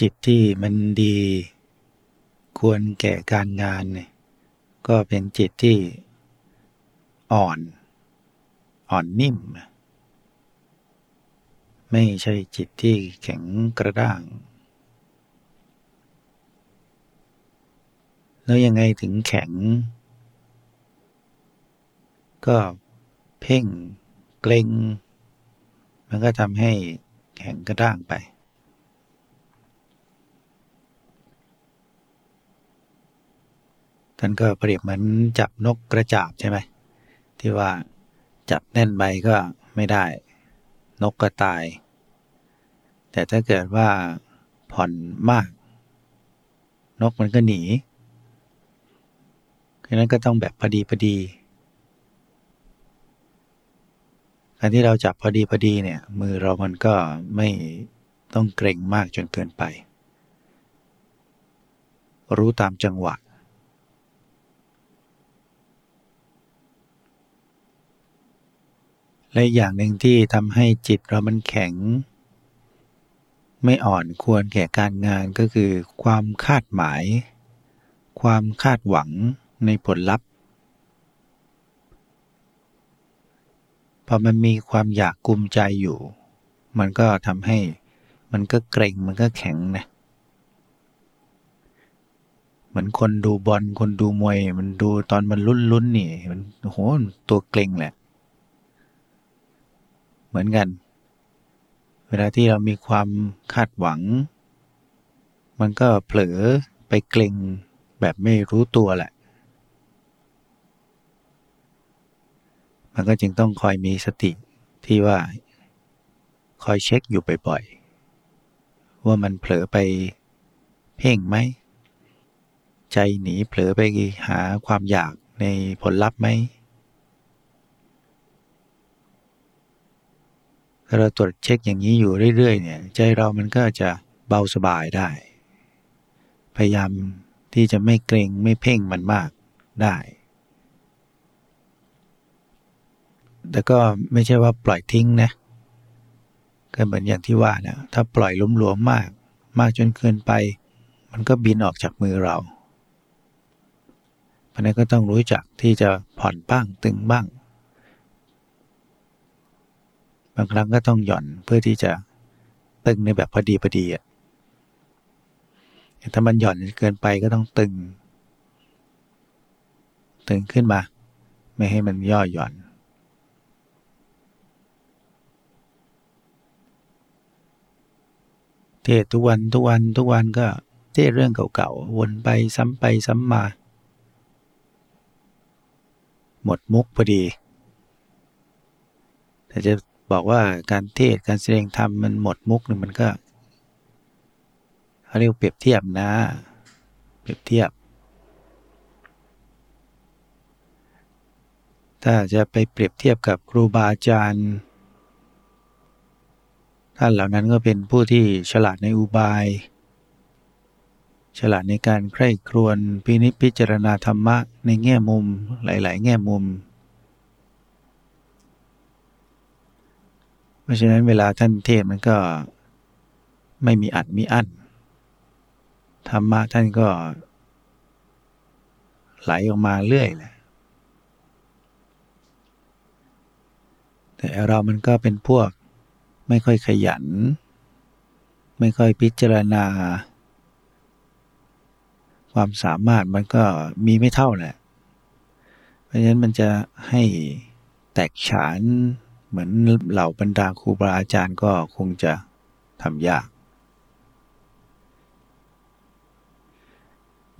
จิตที่มันดี ควรแก่การงานเนี่ยก็เป็นจิตที่อ่อน อ่อนนิ่ม ไม่ใช่จิตที่แข็งกระด้าง แล้วยังไงถึงแข็ง ก็เพ่งเกร็ง มันก็ทำให้แข็งกระด้างไป ท่านก็เปรียบเหมือนจับนกกระจาบใช่ไหมที่ว่าจับแน่นใบก็ไม่ได้ นกก็ตาย แต่ถ้าเกิดว่าผ่อนมาก นกมันก็หนีดังนั้นก็ต้องแบบพอดีพอดีการที่เราจับพอดีพอดีเนี่ย มือเรามันก็ไม่ต้องเกรงมากจนเกินไป รู้ตามจังหวะ และอย่างหนึ่งที่ทำให้จิตเรามันแข็ง ไม่อ่อนควรแก่การงานก็คือ ความคาดหมาย ความคาดหวังในผลลัพธ์พอมันมีความอยากกุมใจอยู่ มันก็ทำให้มันก็เกรงมันก็แข็งนะเหมือนคนดูบอลคนดูมวย มันดูตอนมันลุ้นลุ้นนี่ มันโหตัวเกรงแหละ เหมือนกัน เวลาที่เรามีความคาดหวัง มันก็เผลอไปเกรงแบบไม่รู้ตัวแหละ มันก็จึงต้องคอยมีสติที่ว่า คอยเช็คอยู่บ่อยๆ ว่ามันเผลอไปเพ่งไหม ใจหนีเผลอไปหาความอยากในผลลัพธ์ไหม ถ้าเราตรวจเช็คอย่างนี้อยู่เรื่อยๆเนี่ยใจเรามันก็จะเบาสบายได้ พยายามที่จะไม่เกรงไม่เพ่งมันมากได้ แต่ก็ไม่ใช่ว่าปล่อยทิ้งนะก็เหมือนอย่างที่ว่านะถ้าปล่อยล้มหลวมมาก มากจนเกินไป มันก็บินออกจากมือเราเพราะนั้นก็ต้องรู้จักที่จะผ่อนบ้างตึงบ้าง บางครั้งก็ต้องหย่อนเพื่อที่จะตึงในแบบพอดีพอดีอะถ้ามันหย่อนเกินไปก็ต้องตึง ตึงขึ้นมา ไม่ให้มันย่อหย่อน เทศทุกวันทุกวันทุกวันก็เทศเรื่องเก่าๆวนไปซ้ำไปซ้ำมา หมดมุกพอดีแต่จะ บอกว่าการเทศการแสดงธรรมมันหมดมุกเนี่ยมันก็เขาเรียกเปรียบเทียบนะ เปรียบเทียบ ถ้าจะไปเปรียบเทียบกับครูบาอาจารย์ท่านเหล่านั้นก็เป็นผู้ที่ฉลาดในอุบาย ฉลาดในการใคร่ครวญพินิจพิจารณาธรรมะในแง่มุมหลาย ๆ แง่มุม เพราะฉะนั้นเวลาท่านเทศมันก็ไม่มีอัดมีอั้นธรรมะท่านก็ ไหลออกมาเรื่อยแหละแต่เรามันก็เป็นพวกไม่ค่อยขยัน ไม่ค่อยพิจารณา ความสามารถมันก็มีไม่เท่าแหละ เพราะฉะนั้นมันจะให้แตกฉาน เหมือนเหล่าบรรดาครูบาอาจารย์ก็คงจะทำยาก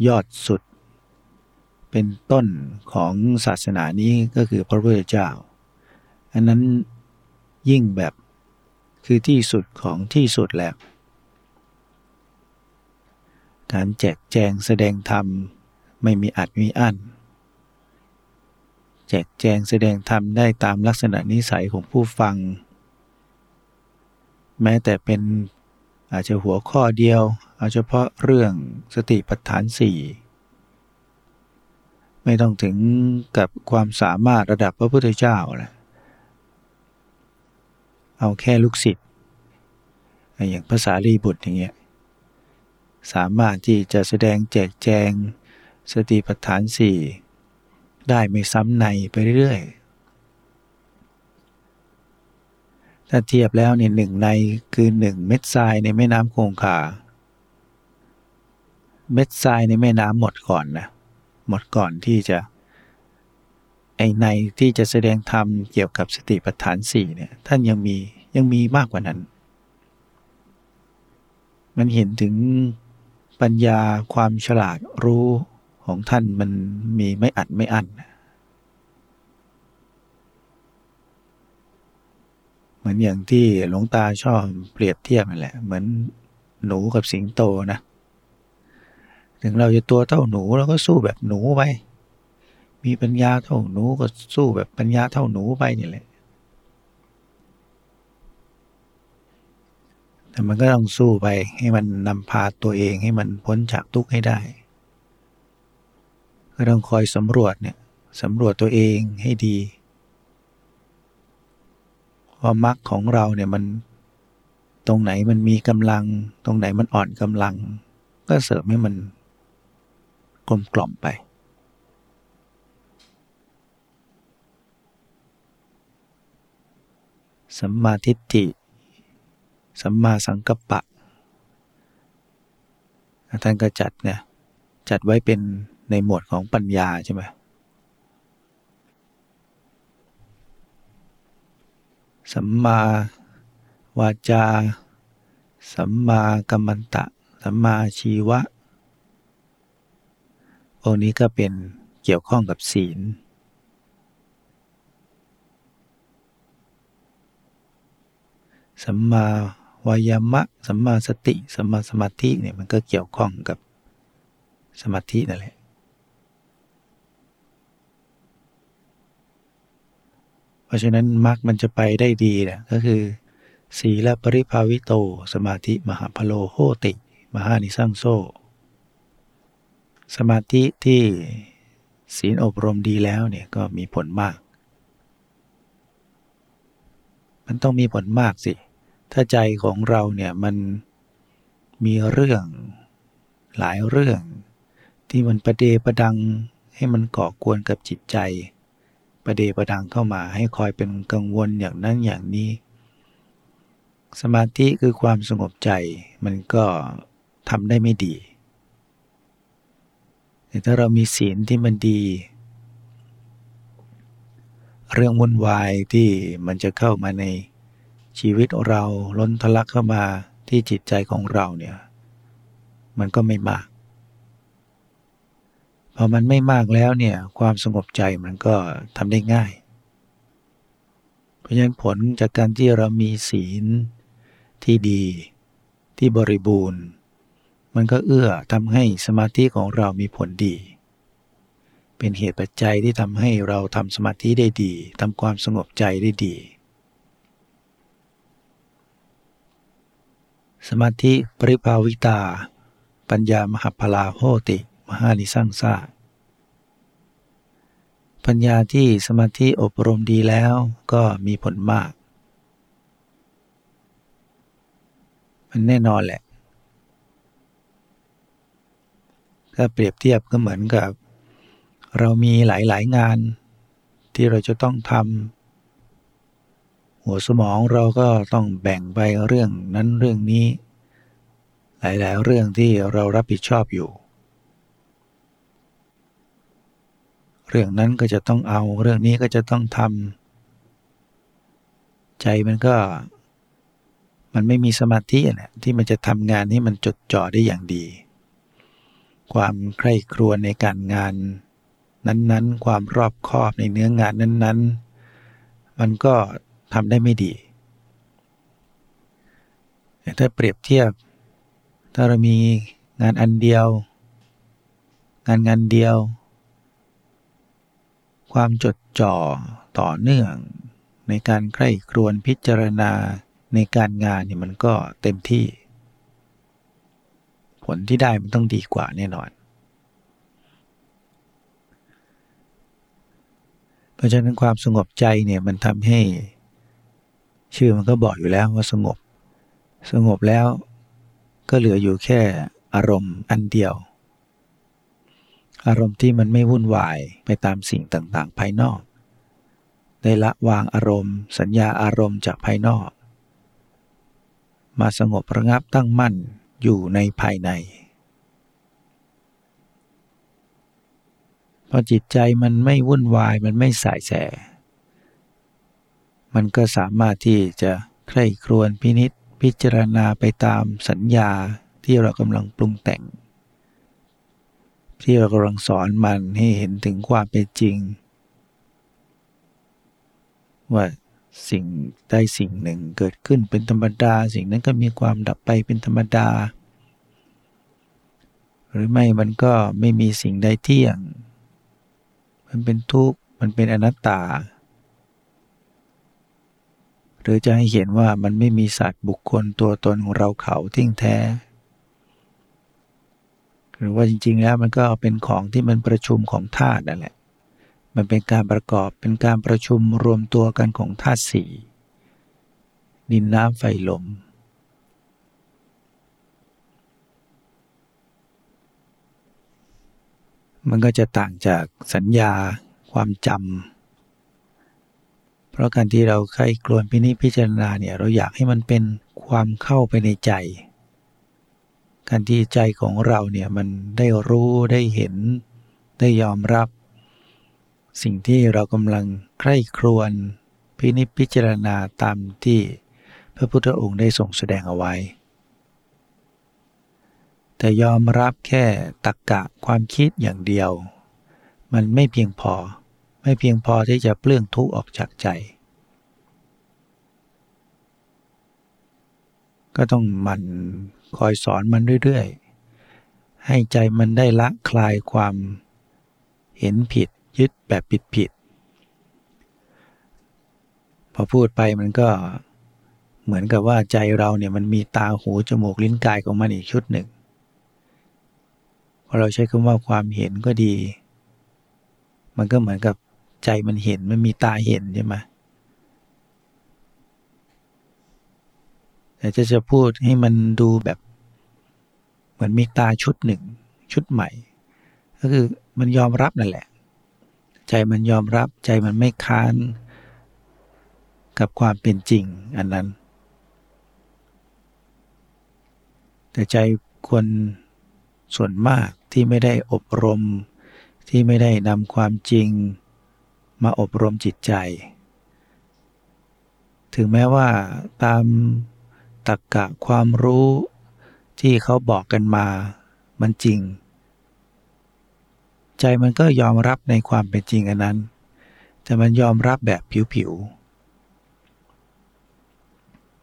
ยอดสุด เป็นต้นของศาสนานี้ก็คือพระพุทธเจ้า อันนั้นยิ่งแบบคือที่สุดของที่สุดแล้ว การแจกแจงแสดงธรรม ไม่มีอัดมีอั้น แจกแจงแสดงธรรมได้ตามลักษณะนิสัยของผู้ฟัง แม้แต่เป็นอาจจะหัวข้อเดียว เอาเฉพาะเรื่องสติปัฏฐานสี่ไม่ต้องถึงกับความสามารถระดับพระพุทธเจ้าแหละเอาแค่ลูกศิษย์อย่างภาษารีบุตรอย่างเงี้ยสามารถที่จะแสดงแจกแจงสติปัฏฐานสี่ ได้ไม่ซ้ำในไปเรื่อยถ้าเทียบแล้วเนี่ยหนึ่งในคือหนึ่งเม็ดทรายในแม่น้ำคงคาเม็ดทรายในแม่น้ำหมดก่อนนะหมดก่อนที่จะไอในที่จะแสดงธรรมเกี่ยวกับสติปัฏฐานสี่เนี่ยท่านยังมียังมีมากกว่านั้น มันเห็นถึงปัญญาความฉลาดรู้ ของท่านมันมีไม่อัดไม่อั้นเหมือนอย่างที่หลวงตาชอบเปรียบเทียบนั่นแหละ เหมือนหนูกับสิงโตนะ ถึงเราจะตัวเท่าหนูเราก็สู้แบบหนูไป มีปัญญาเท่าหนูก็สู้แบบปัญญาเท่าหนูไปนี่แหละแต่มันก็ต้องสู้ไปให้มันนำพาตัวเองให้มันพ้นจากทุกข์ให้ได้ ก็ต้องคอยสำรวจเนี่ยสำรวจตัวเองให้ดีว่ามรรคของเราเนี่ยมันตรงไหนมันมีกำลัง ตรงไหนมันอ่อนกำลัง ก็เสริมให้มันกลมกล่อมไป สัมมาทิฏฐิ สัมมาสังกัปปะท่านก็จัดเนี่ยจัดไว้เป็น ในหมวดของปัญญาใช่ไหมสัมมาวาจา สัมมากัมมันตะ สัมมาชีวะองนี้ก็เป็นเกี่ยวข้องกับศีล สัมมาวายามะ สัมมาสติ สัมมาสมาธิเนี่ยมันก็เกี่ยวข้องกับสมาธินั่นแหละ เพราะฉะนั้นมรรคมันจะไปได้ดีนะก็คือสีละปริภาวิโต สมาธิมหาพโลโหติ มหานิสังโซสมาธิที่ศีลอบรมดีแล้วเนี่ยก็มีผลมาก มันต้องมีผลมากสิ ถ้าใจของเราเนี่ยมันมีเรื่องหลายเรื่องที่มันประเดประดังให้มันก่อกวนกับจิตใจ ประเดประดังเข้ามาให้คอยเป็นกังวลอย่างนั้นอย่างนี้ สมาธิคือความสงบใจมันก็ทำได้ไม่ดีแต่ถ้าเรามีศีลที่มันดี เรื่องวุ่นวายที่มันจะเข้ามาในชีวิตเราล้นทะลักเข้ามาที่จิตใจของเราเนี่ย มันก็ไม่มาก พอมันไม่มากแล้วเนี่ยความสงบใจมันก็ทำได้ง่าย เพราะฉะนั้นผลจากการที่เรามีศีลที่ดีที่บริบูรณ์ มันก็เอื้อทำให้สมาธิของเรามีผลดี เป็นเหตุปัจจัยที่ทำให้เราทำสมาธิได้ดีทำความสงบใจได้ดี สมาธิปริภาวิตา ปัญญามหาพลาโหติ มหานิสังสาปัญญาที่สมาธิอบรมดีแล้วก็มีผลมาก มันแน่นอนแหละ ถ้าเปรียบเทียบก็เหมือนกับ เรามีหลาย ๆ งานที่เราจะต้องทำหัวสมองเราก็ต้องแบ่งไปเรื่องนั้นเรื่องนี้ หลาย ๆ เรื่องที่เรารับผิดชอบอยู่เรื่องนั้นก็จะต้องเอา เรื่องนี้ก็จะต้องทำใจมันก็ มันไม่มีสมาธินะที่มันจะทำงานให้มันจดจ่อได้อย่างดี ความใคร่ครวญในการงาน นั้นๆ ความรอบคอบในเนื้องานนั้น ๆ มันก็ทำได้ไม่ดีแต่ถ้าเปรียบเทียบ ถ้าเรามีงานอันเดียว งานงานเดียว ความจดจ่อต่อเนื่อง ในการใคร่ครวญพิจารณาในการงานเนี่ยมันก็เต็มที่ ผลที่ได้มันต้องดีกว่าแน่นอน เพราะฉะนั้นความสงบใจเนี่ยมันทำให้ ชื่อมันก็บอกอยู่แล้วว่าสงบ สงบแล้วก็เหลืออยู่แค่อารมณ์อันเดียว อารมณ์ที่มันไม่วุ่นวายไปตามสิ่งต่างๆ ภายนอก ได้ละวางอารมณ์ สัญญาอารมณ์จากภายนอก มาสงบระงับตั้งมั่นอยู่ในภายใน พอจิตใจมันไม่วุ่นวายมันไม่สายแส มันก็สามารถที่จะใคร่ครวญพินิษพิจารณาไปตามสัญญาที่เรากำลังปรุงแต่ง ที่เรากำลังสอนมันให้เห็นถึงความเป็นจริง ว่าสิ่งใดสิ่งหนึ่งเกิดขึ้นเป็นธรรมดา สิ่งนั้นก็มีความดับไปเป็นธรรมดา หรือไม่มันก็ไม่มีสิ่งใดเที่ยง มันเป็นทุกข์มันเป็นอนัตตา หรือจะให้เห็นว่ามันไม่มีสัตว์บุคคลตัวตนของเราเขาทิ้งแท้ หรือว่าจริง ๆ แล้วมันก็เป็นของที่มันประชุมของธาตุนั่นแหละ มันเป็นการประกอบเป็นการประชุมรวมตัวกันของธาตุสี่ดินน้ำไฟลมมันก็จะต่างจากสัญญาความจำ เพราะการที่เราใคร่ครวญพินิจพิจารณาเนี่ยเราอยากให้มันเป็นความเข้าไปในใจ การที่ใจของเราเนี่ยมันได้รู้ได้เห็น ได้ยอมรับ สิ่งที่เรากำลังใคร่ครวญพินิจพิจารณาตามที่พระพุทธองค์ได้ทรงแสดงเอาไว้ แต่ยอมรับแค่ตักกะความคิดอย่างเดียว มันไม่เพียงพอไม่เพียงพอที่จะเปลื้องทุกข์ออกจากใจ ก็ต้องมัน คอยสอนมันเรื่อยๆ ให้ใจมันได้ละคลายความเห็นผิดยึดแบบผิดผิด พอพูดไปมันก็เหมือนกับว่าใจเราเนี่ยมันมีตาหูจมูกลิ้นกายของมันอีกชุดหนึ่งพอเราใช้คำว่าความเห็นก็ดี มันก็เหมือนกับใจมันเห็นมันมีตาเห็นใช่ไหมแต่จะจะพูดให้มันดูแบบ เหมือนมีตาชุดหนึ่ง ชุดใหม่ ก็คือมันยอมรับนั่นแหละ ใจมันยอมรับใจมันไม่ค้านกับความเป็นจริงอันนั้น แต่ใจคนส่วนมากที่ไม่ได้อบรม ที่ไม่ได้นำความจริง มาอบรมจิตใจ ถึงแม้ว่าตามตรกกะความรู้ ที่เขาบอกกันมามันจริง ใจมันก็ยอมรับในความเป็นจริงอันนั้น แต่มันยอมรับแบบผิว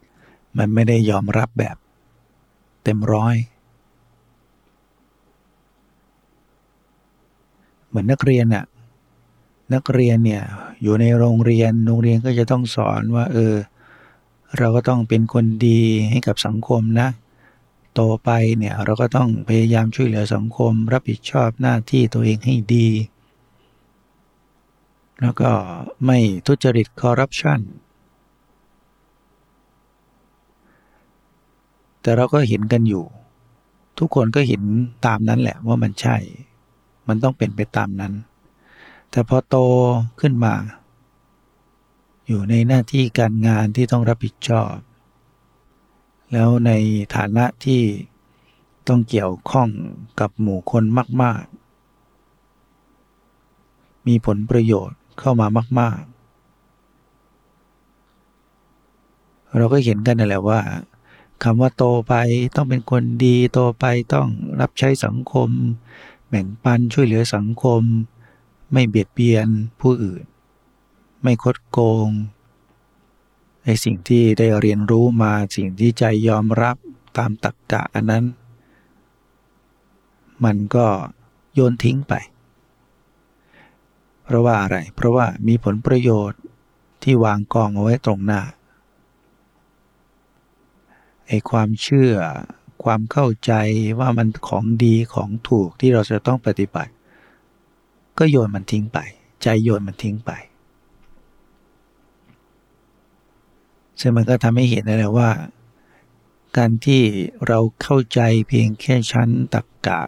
ๆ มันไม่ได้ยอมรับแบบเต็มร้อย เหมือนนักเรียนอะนักเรียนเนี่ยอยู่ในโรงเรียนโรงเรียนก็จะต้องสอนว่า เออ เราก็ต้องเป็นคนดีให้กับสังคมนะ โตไปเนี่ยเราก็ต้องพยายามช่วยเหลือสังคม รับผิดชอบหน้าที่ตัวเองให้ดี แล้วก็ไม่ทุจริตคอร์รัปชันแต่เราก็เห็นกันอยู่ ทุกคนก็เห็นตามนั้นแหละว่ามันใช่ มันต้องเป็นไปตามนั้น แต่พอโตขึ้นมา อยู่ในหน้าที่การงานที่ต้องรับผิดชอบ แล้วในฐานะที่ต้องเกี่ยวข้องกับหมู่คนมาก ๆ มีผลประโยชน์เข้ามามาก ๆ เราก็เห็นกันนั่นแหละว่าคำว่าโตไปต้องเป็นคนดีโตไปต้องรับใช้สังคม แบ่งปันช่วยเหลือสังคม ไม่เบียดเบียนผู้อื่น ไม่คดโกง ในสิ่งที่ได้เรียนรู้มาสิ่งที่ใจยอมรับตามตรกกะอันนั้น มันก็โยนทิ้งไป เพราะว่าอะไร เพราะว่ามีผลประโยชน์ที่วางกองเอาไว้ตรงหน้าไอ้ความเชื่อความเข้าใจว่ามันของดีของถูกที่เราจะต้องปฏิบัติ ก็โยนมันทิ้งไป ใจโยนมันทิ้งไป ซึ่งมันก็ทำให้เห็นได้เลยว่า การที่เราเข้าใจเพียงแค่ชั้นตรกกะ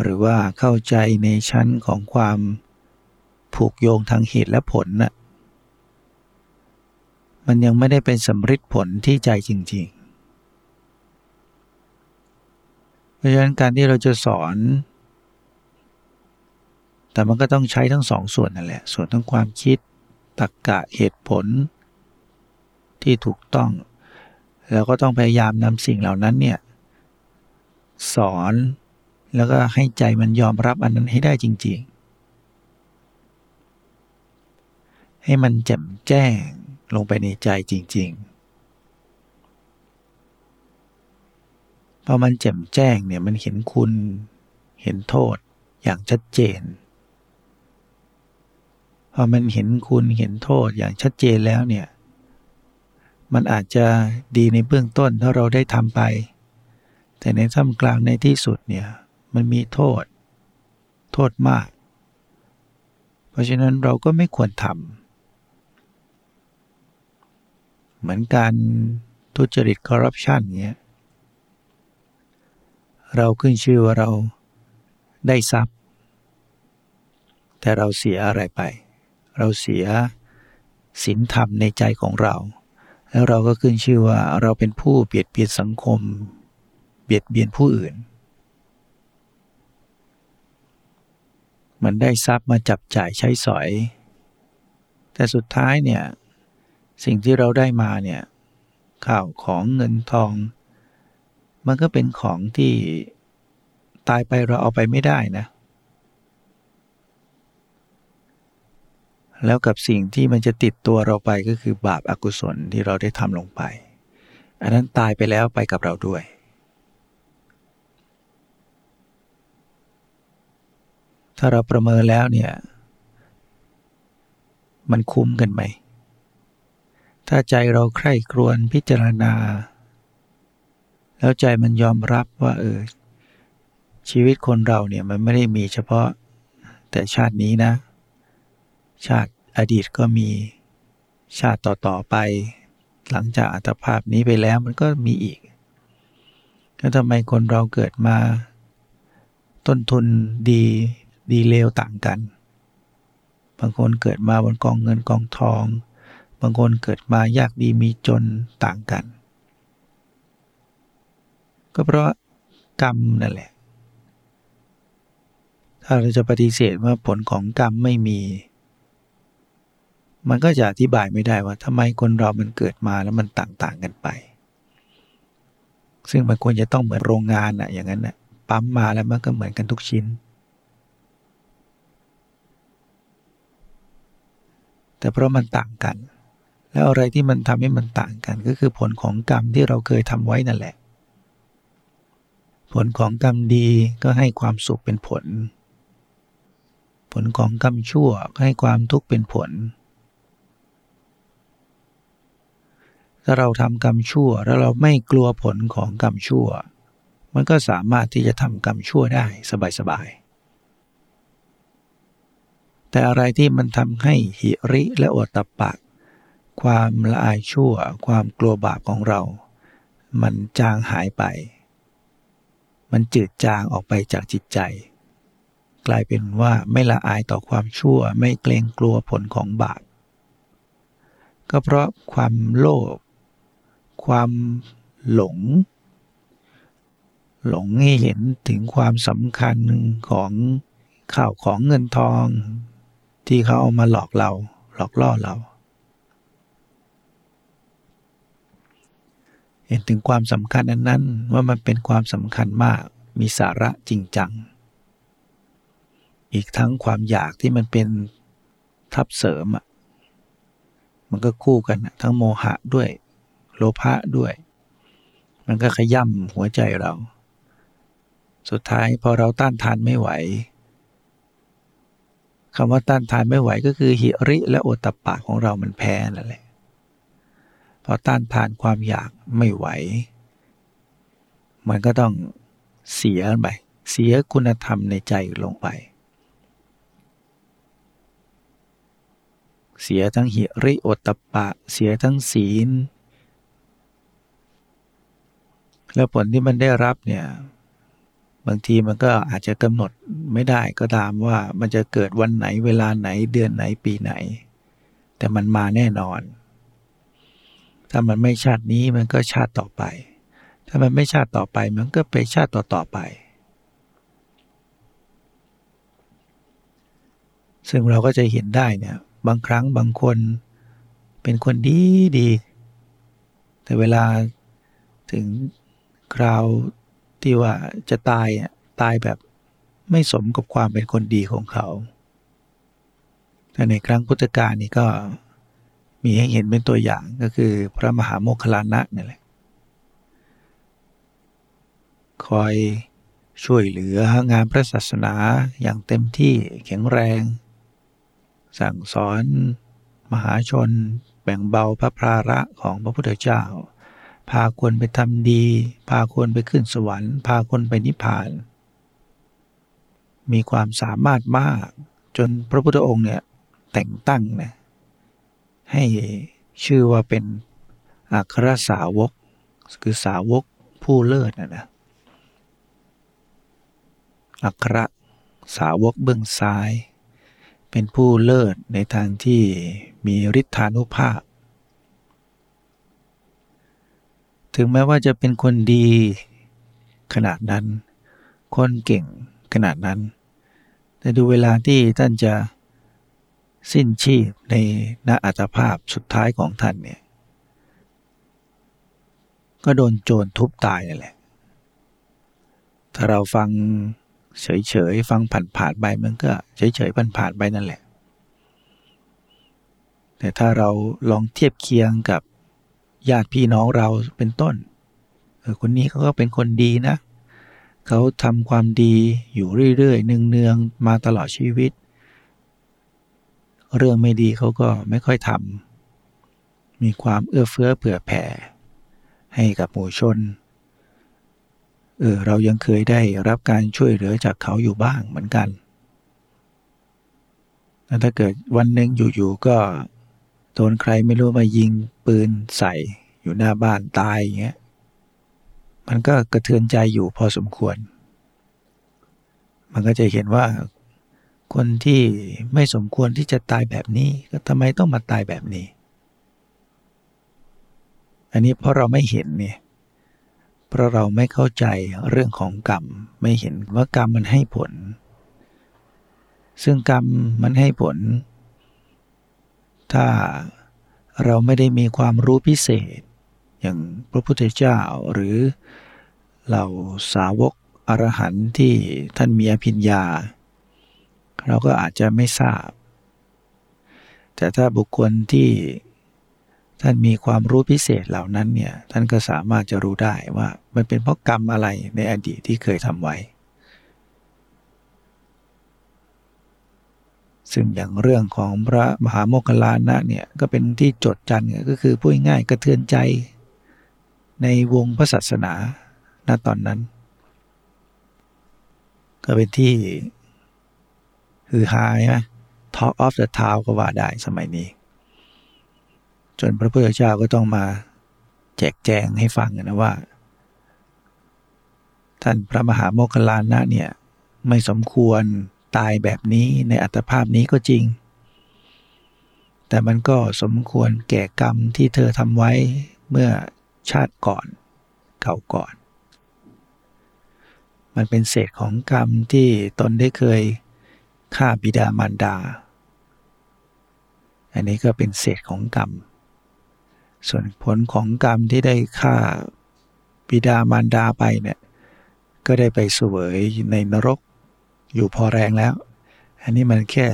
หรือว่าเข้าใจในชั้นของความผูกโยงทางเหตุและผลน่ะมันยังไม่ได้เป็นสำฤทธิ์ผลที่ใจจริงๆ เพราะฉะนั้นการที่เราจะสอน แต่มันก็ต้องใช้ทั้งสองส่วนนั่นแหละ ส่วนทั้งความคิดตรรกกะเหตุผล ที่ถูกต้องเราก็ต้องพยายามนำสิ่งเหล่านั้นเนี่ยสอนแล้วก็ให้ใจมันยอมรับอันนั้นให้ได้จริง ๆ ให้มันแจ่มแจ้งลงไปในใจจริง ๆ พอมันแจ่มแจ้งเนี่ยมันเห็นคุณเห็นโทษอย่างชัดเจน พอมันเห็นคุณเห็นโทษอย่างชัดเจนแล้วเนี่ย มันอาจจะดีในเบื้องต้นถ้าเราได้ทำไป แต่ในท่ามกลางในที่สุดเนี่ยมันมีโทษ โทษมาก เพราะฉะนั้นเราก็ไม่ควรทำเหมือนการทุจริตคอร์รัปชันเงี้ยเราขึ้นชื่อว่าเราได้ทรัพย์ แต่เราเสียอะไรไป เราเสียศีลธรรมในใจของเรา แล้วเราก็ขึ้นชื่อว่าเราเป็นผู้เบียดเบียนสังคม เบียดเบียนผู้อื่น มันได้ทรัพย์มาจับจ่ายใช้สอย แต่สุดท้ายเนี่ย สิ่งที่เราได้มาเนี่ยข่าวของเงินทอง มันก็เป็นของที่ตายไปเราเอาไปไม่ได้นะ แล้วกับสิ่งที่มันจะติดตัวเราไปก็คือบาปอากุศลที่เราได้ทำลงไป อันนั้นตายไปแล้วไปกับเราด้วย ถ้าเราประเมินแล้วเนี่ย มันคุ้มกันไหม ถ้าใจเราใคร่ครวญพิจารณา แล้วใจมันยอมรับว่าเออชีวิตคนเราเนี่ยมันไม่ได้มีเฉพาะแต่ชาตินี้นะ ชาติอดีตก็มีชาติต่อๆไป หลังจากอัตภาพนี้ไปแล้วมันก็มีอีกแล้วทำไมคนเราเกิดมา ต้นทุนดีดีเลวต่างกัน บางคนเกิดมาบนกองเงินกองทอง บางคนเกิดมายากดีมีจนต่างกัน ก็เพราะกรรมนั่นแหละ ถ้าเราจะปฏิเสธว่าผลของกรรมไม่มี มันก็จะอธิบายไม่ได้ว่าทำไมคนเรามันเกิดมาแล้วมันต่างๆกันไป ซึ่งมันควรจะต้องเหมือนโรงงานอะอย่างนั้นนะปั๊มมาแล้วมันก็เหมือนกันทุกชิ้น แต่เพราะมันต่างกัน แล้วอะไรที่มันทำให้มันต่างกัน ก็คือผลของกรรมที่เราเคยทำไว้นั่นแหละ ผลของกรรมดีก็ให้ความสุขเป็นผล ผลของกรรมชั่วก็ให้ความทุกข์เป็นผล ถ้าเราทำกรรมชั่ว แล้วเราไม่กลัวผลของกรรมชั่ว มันก็สามารถที่จะทำกรรมชั่วได้สบายๆ แต่อะไรที่มันทำให้หิริและอดตปะความละอายชั่ว ความกลัวบาปของเรา มันจางหายไป มันจืดจางออกไปจากจิตใจ กลายเป็นว่าไม่ละอายต่อความชั่ว ไม่เกรงกลัวผลของบาปก็เพราะความโลภ ความหลง หลงให้เห็นถึงความสำคัญของข่าวของเงินทอง ที่เขาเอามาหลอกเรา หลอกล่อเรา เห็นถึงความสำคัญอันนั้นว่ามันเป็นความสำคัญมากมีสาระจริงจัง อีกทั้งความอยากที่มันเป็นทับเสริมอะมันก็คู่กันทั้งโมหะด้วย โลภะด้วย มันก็ขย่ำหัวใจเรา สุดท้ายพอเราต้านทานไม่ไหวคำว่าต้านทานไม่ไหวก็คือหิริและโอตปะของเรามันแพ้นั่นแหละพอต้านทานความอยากไม่ไหว มันก็ต้องเสียไป เสียคุณธรรมในใจลงไป เสียทั้งหิริโอตปะ เสียทั้งศีล แล้วผลที่มันได้รับเนี่ย บางทีมันก็อาจจะกำหนดไม่ได้ก็ตามว่ามันจะเกิดวันไหนเวลาไหนเดือนไหนปีไหน แต่มันมาแน่นอน ถ้ามันไม่ชาตินี้มันก็ชาติต่อไป ถ้ามันไม่ชาติต่อไปมันก็ไปชาติต่อต่อไป ซึ่งเราก็จะเห็นได้เนี่ย บางครั้งบางคน เป็นคนดีดี แต่เวลาถึง คราวที่ว่าจะตายอะตายแบบไม่สมกับความเป็นคนดีของเขา แต่ในครั้งพุทธกาลนี่ก็มีให้เห็นเป็นตัวอย่างก็คือพระมหาโมคคลานะนี่แหละ คอยช่วยเหลืองานพระศาสนาอย่างเต็มที่แข็งแรง สั่งสอนมหาชนแบ่งเบาพระภาระของพระพุทธเจ้า พาคนไปทำดี พาคนไปขึ้นสวรรค์ พาคนไปนิพพาน มีความสามารถมาก จนพระพุทธองค์เนี่ยแต่งตั้งนะให้ชื่อว่าเป็นอัครสาวก คือสาวกผู้เลิศนะนะอัครสาวกเบื้องซ้าย เป็นผู้เลิศในทางที่มีฤทธานุภาพ ถึงแม้ว่าจะเป็นคนดี ขนาดนั้น คนเก่งขนาดนั้น แต่ดูเวลาที่ท่านจะสิ้นชีพในณอัตภาพสุดท้ายของท่านเนี่ย ก็โดนโจรทุบตายนั่นแหละ ถ้าเราฟังเฉยๆ ฟังผ่านๆไปมันก็เฉยๆผ่านๆไปนั่นแหละ แต่ถ้าเราลองเทียบเคียงกับ ญาติพี่น้องเราเป็นต้นเออคนนี้เขาก็เป็นคนดีนะ เขาทำความดีอยู่เรื่อยๆเนืองๆมาตลอดชีวิต เรื่องไม่ดีเขาก็ไม่ค่อยทำมีความเอื้อเฟื้อเผื่อแผ่ ให้กับหมู่ชนเออเรายังเคยได้รับการช่วยเหลือจากเขาอยู่บ้างเหมือนกันแต่ถ้าเกิดวันหนึ่งอยู่ๆก็โดนใครไม่รู้มายิง ปืนใส่อยู่หน้าบ้านตายอย่างเงี้ยมันก็กระเทือนใจอยู่พอสมควร มันก็จะเห็นว่าคนที่ไม่สมควรที่จะตายแบบนี้ ก็ทำไมต้องมาตายแบบนี้ อันนี้เพราะเราไม่เห็นเนี่ยเพราะเราไม่เข้าใจเรื่องของกรรม ไม่เห็นว่ากรรมมันให้ผล ซึ่งกรรมมันให้ผล ถ้า เราไม่ได้มีความรู้พิเศษ อย่างพระพุทธเจ้าหรือเหล่าสาวกอรหันต์ที่ท่านมีอภิญญา เราก็อาจจะไม่ทราบ แต่ถ้าบุคคลที่ท่านมีความรู้พิเศษเหล่านั้นเนี่ยท่านก็สามารถจะรู้ได้ว่ามันเป็นเพราะกรรมอะไรในอดีตที่เคยทำไว้ ซึ่งอย่างเรื่องของพระมหาโมคคลานะเนี่ยก็เป็นที่จดจันก็คือพูดง่ายกระเทือนใจ ในวงพระศาสนาณตอนนั้น ก็เป็นที่คือฮายไหม Talk of the Town ก็ว่าได้สมัยนี้ จนพระพุทธเจ้าก็ต้องมาแจกแจงให้ฟังนะว่า ท่านพระมหาโมคคลานะเนี่ยไม่สมควร ตายแบบนี้ในอัตภาพนี้ก็จริง แต่มันก็สมควรแก่กรรมที่เธอทำไว้เมื่อชาติก่อนเก่าก่อน มันเป็นเศษของกรรมที่ตนได้เคยฆ่าบิดามารดา อันนี้ก็เป็นเศษของกรรม ส่วนผลของกรรมที่ได้ฆ่าบิดามารดาไปเนี่ย ก็ได้ไปเสวยในนรก อยู่พอแรงแล้ว อันนี้มันแค่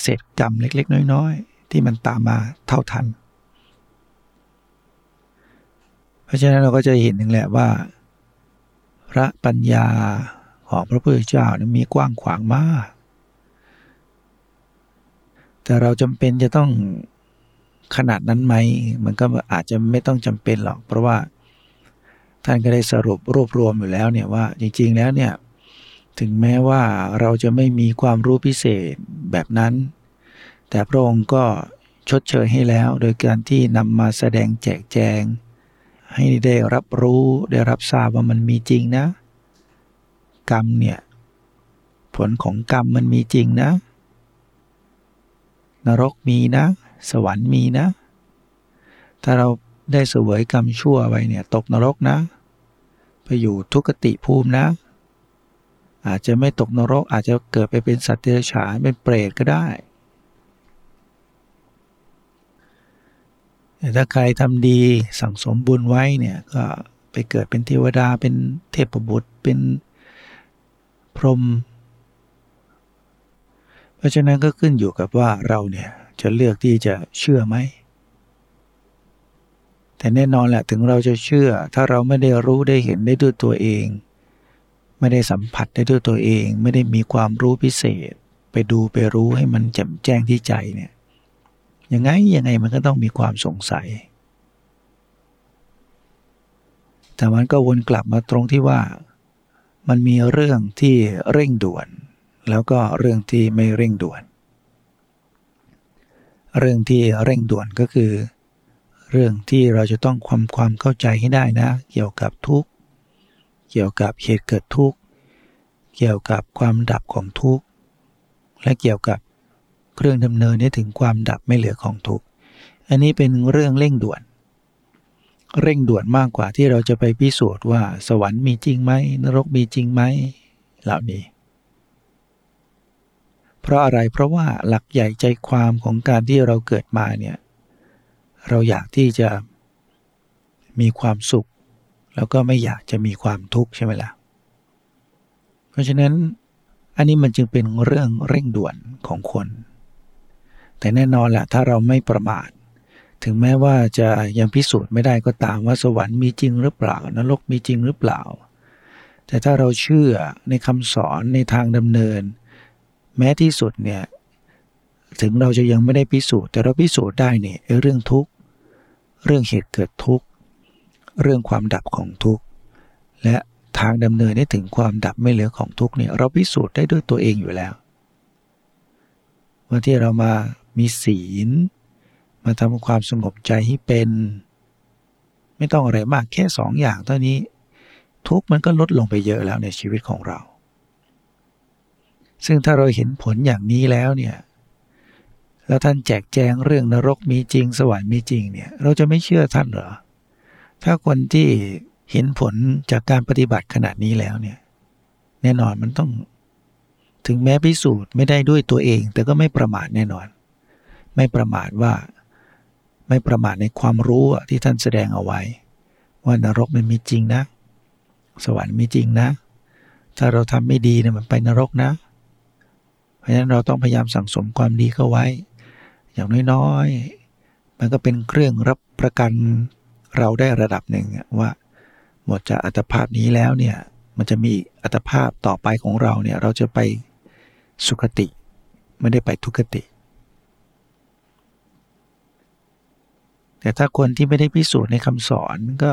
เศษกรรมเล็ก ๆ น้อย ๆ ที่มันตามมาเท่าทัน เพราะฉะนั้นเราก็จะเห็นหนึ่งแหละว่า พระปัญญาของพระพุทธเจ้านะมีกว้างขวางมาก แต่เราจำเป็นจะต้องขนาดนั้นไหม มันก็อาจจะไม่ต้องจำเป็นหรอก เพราะว่าท่านก็ได้สรุปรวบรวมอยู่แล้วเนี่ยว่าจริง ๆ แล้วเนี่ย ถึงแม้ว่าเราจะไม่มีความรู้พิเศษแบบนั้น แต่พระองค์ก็ชดเชยให้แล้ว โดยการที่นำมาแสดงแจกแจง ให้ได้รับรู้ได้รับทราบว่ามันมีจริงนะ กรรมเนี่ย ผลของกรรมมันมีจริงนะ นรกมีนะ สวรรค์มีนะ ถ้าเราได้เสวยกรรมชั่วไว้เนี่ย ตกนรกนะ ไปอยู่ทุกติภูมินะ อาจจะไม่ตกนรกอาจจะเกิดไปเป็นสัตว์เดรัจฉานเป็นเปรตก็ได้แต่ถ้าใครทำดีสั่งสมบุญไว้เนี่ยก็ไปเกิดเป็นเทวดาเป็นเทพบุตรเป็นพรหมเพราะฉะนั้นก็ขึ้นอยู่กับว่าเราเนี่ยจะเลือกที่จะเชื่อไหม แต่แน่นอนแหละถึงเราจะเชื่อถ้าเราไม่ได้รู้ได้เห็นได้ด้วยตัวเอง ไม่ได้สัมผัสได้ด้วยตัวเอง ไม่ได้มีความรู้พิเศษ ไปดูไปรู้ให้มันแจ่มแจ้งที่ใจเนี่ยยังไงยังไงมันก็ต้องมีความสงสัย แต่มันก็วนกลับมาตรงที่ว่า มันมีเรื่องที่เร่งด่วน แล้วก็เรื่องที่ไม่เร่งด่วน เรื่องที่เร่งด่วนก็คือ เรื่องที่เราจะต้องความความเข้าใจให้ได้นะ เกี่ยวกับทุกข์ เกี่ยวกับเหตุเกิดทุกข์ เกี่ยวกับความดับของทุกข์ และเกี่ยวกับเครื่องดำเนินให้ถึงความดับไม่เหลือของทุกข์ อันนี้เป็นเรื่องเร่งด่วน เร่งด่วนมากกว่าที่เราจะไปพิสูจน์ว่าสวรรค์มีจริงไหมนรกมีจริงไหมเหล่านี้ เพราะอะไรเพราะว่าหลักใหญ่ใจความของการที่เราเกิดมาเนี่ยเราอยากที่จะมีความสุข แล้วก็ไม่อยากจะมีความทุกข์ใช่ไหมละ่ะ เพราะฉะนั้นอันนี้มันจึงเป็นเรื่องเร่งด่วนของคน แต่แน่นอนแหละถ้าเราไม่ประมาท ถึงแม้ว่าจะยังพิสูจน์ไม่ได้ก็ตามว่าสวรรค์มีจริงหรือเปล่านรกมีจริงหรือเปล่า แต่ถ้าเราเชื่อในคำสอนในทางดำเนิน แม้ที่สุดเนี่ยถึงเราจะยังไม่ได้พิสูจน์ แต่เราพิสูจน์ได้เนี่ยเรื่องทุกข์เรื่องเหตุเกิดทุกข์ เรื่องความดับของทุกข์และทางดำเนินให้ถึงความดับไม่เหลือของทุกข์เนี่ยเราพิสูจน์ได้ด้วยตัวเองอยู่แล้วว่าที่เรามามีศีล มาทำความสงบใจให้เป็น ไม่ต้องอะไรมากแค่สองอย่างเท่านี้ ทุกข์มันก็ลดลงไปเยอะแล้วในชีวิตของเรา ซึ่งถ้าเราเห็นผลอย่างนี้แล้วเนี่ยแล้วท่านแจกแจงเรื่องนรกมีจริงสวรรค์มีจริงเนี่ยเราจะไม่เชื่อท่านเหรอ ถ้าคนที่เห็นผลจากการปฏิบัติขนาดนี้แล้วเนี่ย แน่นอนมันต้อง ถึงแม้พิสูจน์ไม่ได้ด้วยตัวเอง แต่ก็ไม่ประมาทแน่นอน ไม่ประมาทว่า ไม่ประมาทในความรู้ที่ท่านแสดงเอาไว้ ว่านรกมันมีจริงนะ สวรรค์มีจริงนะ ถ้าเราทำไม่ดีเนี่ยมันไปนรกนะ เพราะฉะนั้นเราต้องพยายามสั่งสมความดีเข้าไว้ อย่างน้อยๆมันก็เป็นเครื่องรับประกัน เราได้ระดับหนึ่งว่าหมดจากอัตภาพนี้แล้วเนี่ยมันจะมีอัตภาพต่อไปของเราเนี่ยเราจะไปสุคติ ไม่ได้ไปทุกติ แต่ถ้าคนที่ไม่ได้พิสูจน์ในคำสอนก็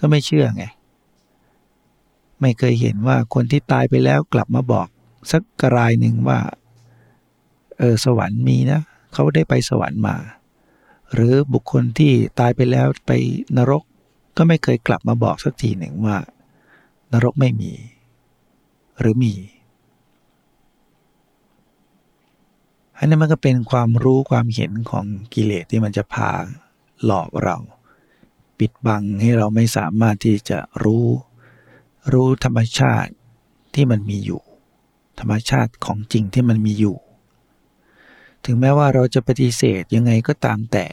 ก็ไม่เชื่อไง ไม่เคยเห็นว่าคนที่ตายไปแล้วกลับมาบอก สักกรายหนึ่งว่าเออสวรรค์มีนะเขาได้ไปสวรรค์มา หรือบุคคลที่ตายไปแล้วไปนรกก็ไม่เคยกลับมาบอกสักทีหนึ่งว่า นรกไม่มี หรือมีอันนี้มันก็เป็นความรู้ความเห็นของกิเลสที่มันจะพาหลอกเรา ปิดบังให้เราไม่สามารถที่จะรู้ รู้ธรรมชาติที่มันมีอยู่ ธรรมชาติของจริงที่มันมีอยู่ ถึงแม้ว่าเราจะปฏิเสธยังไงก็ตามแต่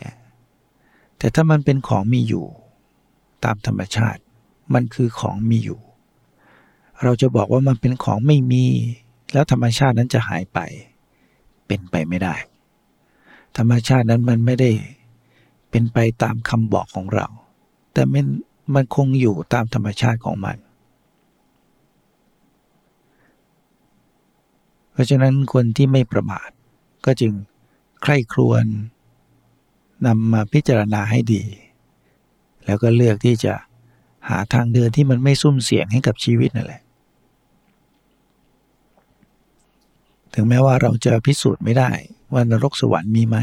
แต่ถ้ามันเป็นของมีอยู่ ตามธรรมชาติ มันคือของมีอยู่ เราจะบอกว่ามันเป็นของไม่มี แล้วธรรมชาตินั้นจะหายไป เป็นไปไม่ได้ ธรรมชาตินั้นมันไม่ได้เป็นไปตามคำบอกของเรา แต่มันมันคงอยู่ตามธรรมชาติของมัน เพราะฉะนั้นคนที่ไม่ประมาท ก็จึงใคร่ครวญนำมาพิจารณาให้ดี แล้วก็เลือกที่จะหาทางเดินที่มันไม่ซุ่มเสี่ยงให้กับชีวิตนั่นแหละ ถึงแม้ว่าเราจะพิสูจน์ไม่ได้ว่านรกสวรรค์มีไหม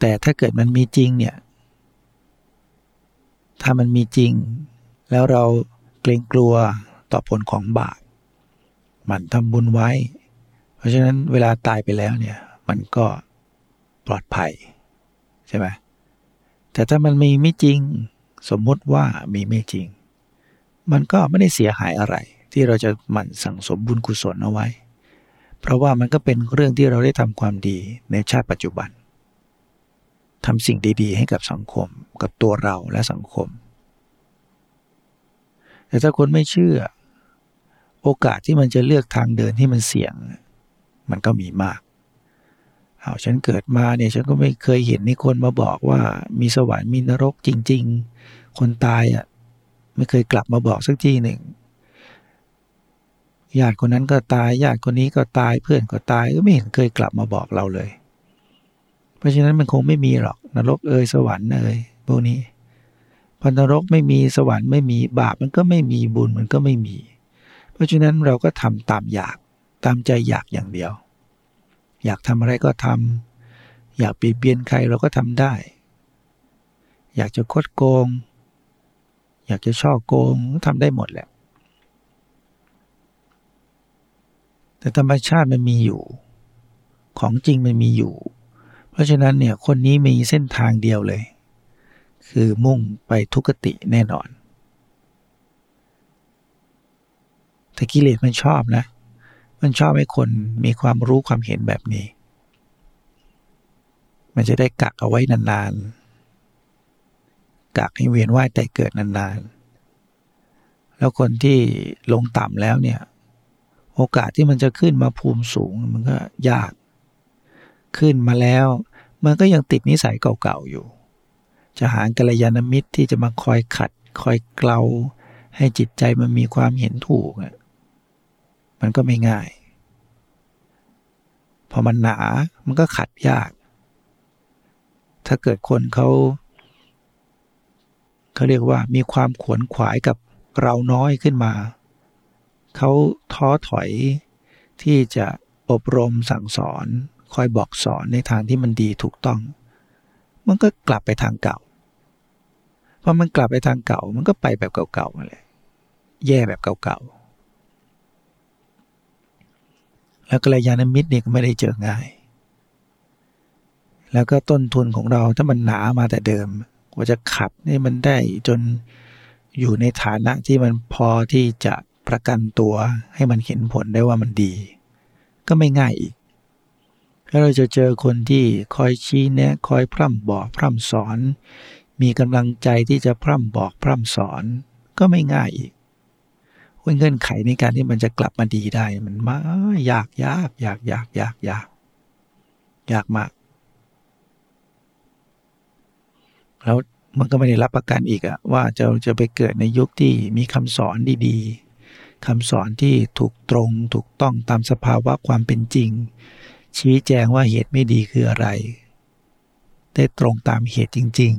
แต่ถ้าเกิดมันมีจริงเนี่ย ถ้ามันมีจริง แล้วเราเกรงกลัวต่อผลของบาป มันทำบุญไว้ ราะฉะนั้นเวลาตายไปแล้วเนี่ยมันก็ปลอดภัยใช่ไหมแต่ถ้ามันมีไม่จริงสมมติว่ามีไม่จริง มันก็ไม่ได้เสียหายอะไร ที่เราจะหมั่นสั่งสมบุญกุศลเอาไว้ เพราะว่ามันก็เป็นเรื่องที่เราได้ทำความดีในชาติปัจจุบันทำสิ่งดีๆ ให้กับสังคมกับตัวเราและสังคม แต่ถ้าคนไม่เชื่อ โอกาสที่มันจะเลือกทางเดินที่มันเสี่ยง มันก็มีมากเอาฉันเกิดมาเนี่ยฉันก็ไม่เคยเห็นนี่คนมาบอกว่ามีสวรรค์มีนรกจริง ๆ คนตายอะไม่เคยกลับมาบอกสักทีหนึ่งญาติคนนั้นก็ตายญาติคนนี้ก็ตายเพื่อนก็ตายก็ไม่เห็นเคยกลับมาบอกเราเลย เพราะฉะนั้นมันคงไม่มีหรอกนรกเอ่ยสวรรค์เอ่ยพวกนี้พอนรกไม่มีสวรรค์ไม่มีบาปมันก็ไม่มีบุญมันก็ไม่มี เพราะฉะนั้นเราก็ทำตามอยาก ตามใจอยากอย่างเดียว อยากทำอะไรก็ทำอยากปีเบียนใครเราก็ทำได้ อยากจะคดโกง อยากจะช่อโกงทำได้หมดแหละ แต่ธรรมชาติมันมีอยู่ ของจริงมันมีอยู่ เพราะฉะนั้นเนี่ยคนนี้มีเส้นทางเดียวเลย คือมุ่งไปทุกติแน่นอนแต่กิเลสมันชอบนะ มันชอบให้คนมีความรู้ความเห็นแบบนี้ มันจะได้กักเอาไว้นานๆ กักให้เวียนว่ายแต่เกิดนานๆ แล้วคนที่ลงต่ำแล้วเนี่ย โอกาสที่มันจะขึ้นมาภูมิสูงมันก็ยาก ขึ้นมาแล้ว มันก็ยังติดนิสัยเก่าๆอยู่ จะหากัลยาณมิตรที่จะมาคอยขัด คอยเกลาให้จิตใจมันมีความเห็นถูกอะ มันก็ไม่ง่าย พอมันหนามันก็ขัดยาก ถ้าเกิดคนเขาเขาเรียกว่ามีความขวนขวายกับเราน้อยขึ้นมา เขาท้อถอยที่จะอบรมสั่งสอนคอยบอกสอนในทางที่มันดีถูกต้อง มันก็กลับไปทางเก่าพอมันกลับไปทางเก่า มันก็ไปแบบเก่าๆมาเลยแย่แบบเก่าๆ แล้วกัลยาณมิตรเนี่ยก็ไม่ได้เจอง่าย แล้วก็ต้นทุนของเราถ้ามันหนามาแต่เดิมกว่าจะขับนี่มันได้จนอยู่ในฐานะที่มันพอที่จะประกันตัวให้มันเห็นผลได้ว่ามันดี ก็ไม่ง่ายอีกแล้วเราจะเจอคนที่คอยชี้แนะ คอยพร่ำบอกพร่ำสอน มีกำลังใจที่จะพร่ำบอกพร่ำสอนก็ไม่ง่ายอีก เงื่อนไขในการที่มันจะกลับมาดีได้มันมายากยากยากยากยากยากยากมาก แล้วมันก็ไม่ได้รับประกันอีกอะว่าจะจะไปเกิดในยุคที่มีคำสอนดีๆคำสอนที่ถูกตรงถูกต้องตามสภาวะความเป็นจริง ชี้แจงว่าเหตุไม่ดีคืออะไร ได้ตรงตามเหตุจริง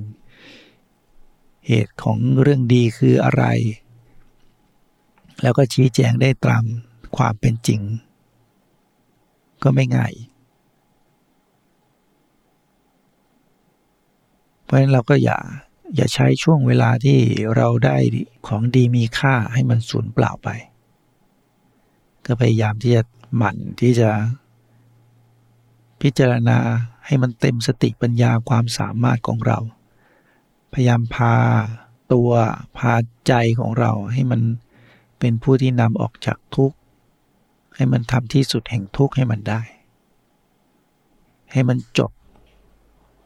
ๆ เหตุของเรื่องดีคืออะไร แล้วก็ชี้แจงได้ตามความเป็นจริง ก็ไม่ง่าย เพราะฉะนั้นเราก็อย่าอย่าใช้ช่วงเวลาที่เราได้ของดีมีค่าให้มันสูญเปล่าไป ก็พยายามที่จะหมั่นที่จะ พิจารณาให้มันเต็มสติปัญญาความสามารถของเรา พยายามพาตัวพาใจของเราให้มัน เป็นผู้ที่นำออกจากทุกข์ ให้มันทำที่สุดแห่งทุกข์ให้มันได้ ให้มันจบ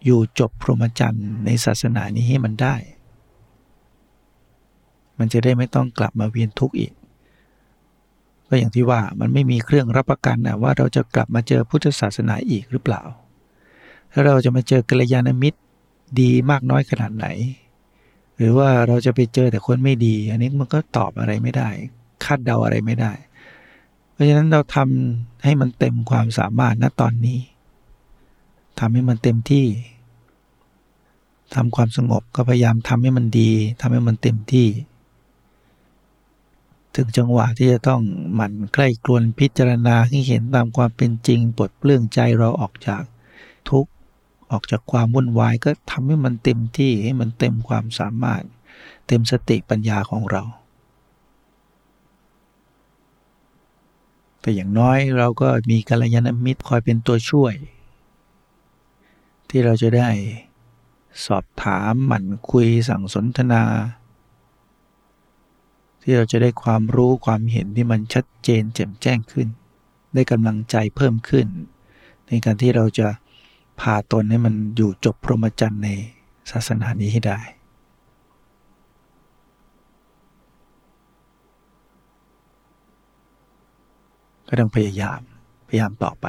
อยู่จบพรหมจรรย์ในศาสนานี้ให้มันได้ มันจะได้ไม่ต้องกลับมาเวียนทุกข์อีก ก็อย่างที่ว่ามันไม่มีเครื่องรับประกันนะว่าเราจะกลับมาเจอพุทธศาสนาอีกหรือเปล่า ถ้าเราจะมาเจอกัลยาณมิตรดีมากน้อยขนาดไหน หรือว่าเราจะไปเจอแต่คนไม่ดี อันนี้มันก็ตอบอะไรไม่ได้ คาดเดาอะไรไม่ได้ เพราะฉะนั้นเราทำให้มันเต็มความสามารถณตอนนี้ทำให้มันเต็มที่ทำความสงบก็พยายามทำให้มันดีทำให้มันเต็มที่ ถึงจังหวะที่จะต้องหมั่นใกล้กลวนพิจารณาให้เห็นตามความเป็นจริงปลดเปลื้องใจเราออกจาก ออกจากความวุ่นวายก็ทำให้มันเต็มที่ให้มันเต็มความสามารถ เต็มสติปัญญาของเรา แต่อย่างน้อยเราก็มีกัลยาณมิตรคอยเป็นตัวช่วย ที่เราจะได้สอบถามหมั่นคุยสั่งสนทนา ที่เราจะได้ความรู้ความเห็นที่มันชัดเจนแจ่มแจ้งขึ้น ได้กำลังใจเพิ่มขึ้น ในการที่เราจะ พาตนให้มันอยู่จบพรหมจรรย์ในศาสนานี้ให้ได้ก็ต้องพยายาม พยายามต่อไป